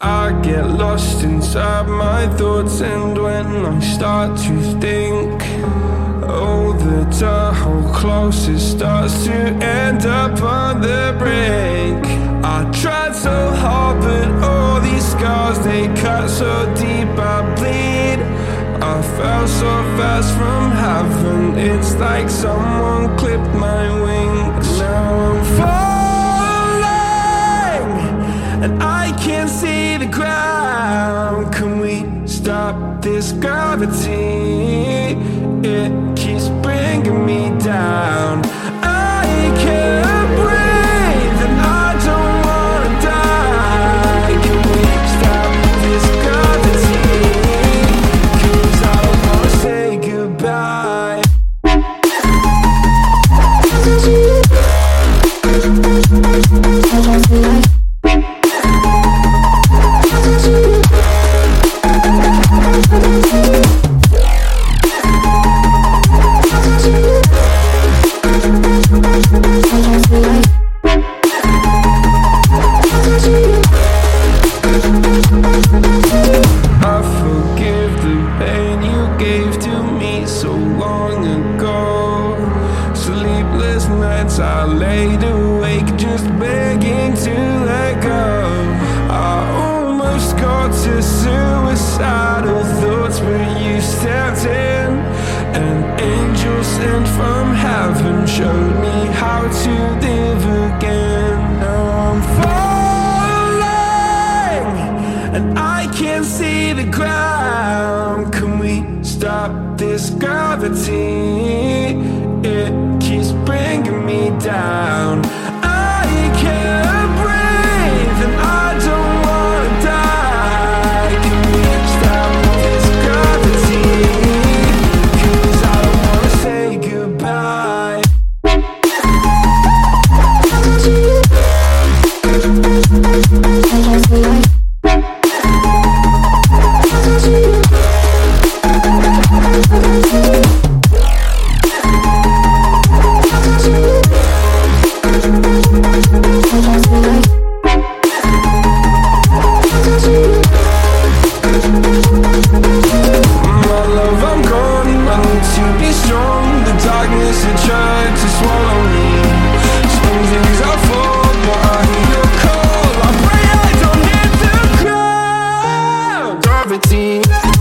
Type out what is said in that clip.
I get lost inside my thoughts, and when I start to think, oh, the tunnel closest starts to end up on the brink. I tried so hard, but all these scars they cut so deep, I bleed. I fell so fast from heaven, it's like someone clipped my wings. This gravity? It keeps bringing me down. I can't breathe, and I don't wanna die. Can we stop this I don't wanna say goodbye. I forgive the pain you gave to me so long ago. Sleepless nights I laid awake just begging to sent from heaven showed me how to live again. Now I'm falling and I can't see the ground. Can we stop this gravity? It keeps bringing me down. Had tried to swallow me. I fall, but I hear your call. I pray I don't hit the ground. Gravity.